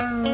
istri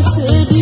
sedih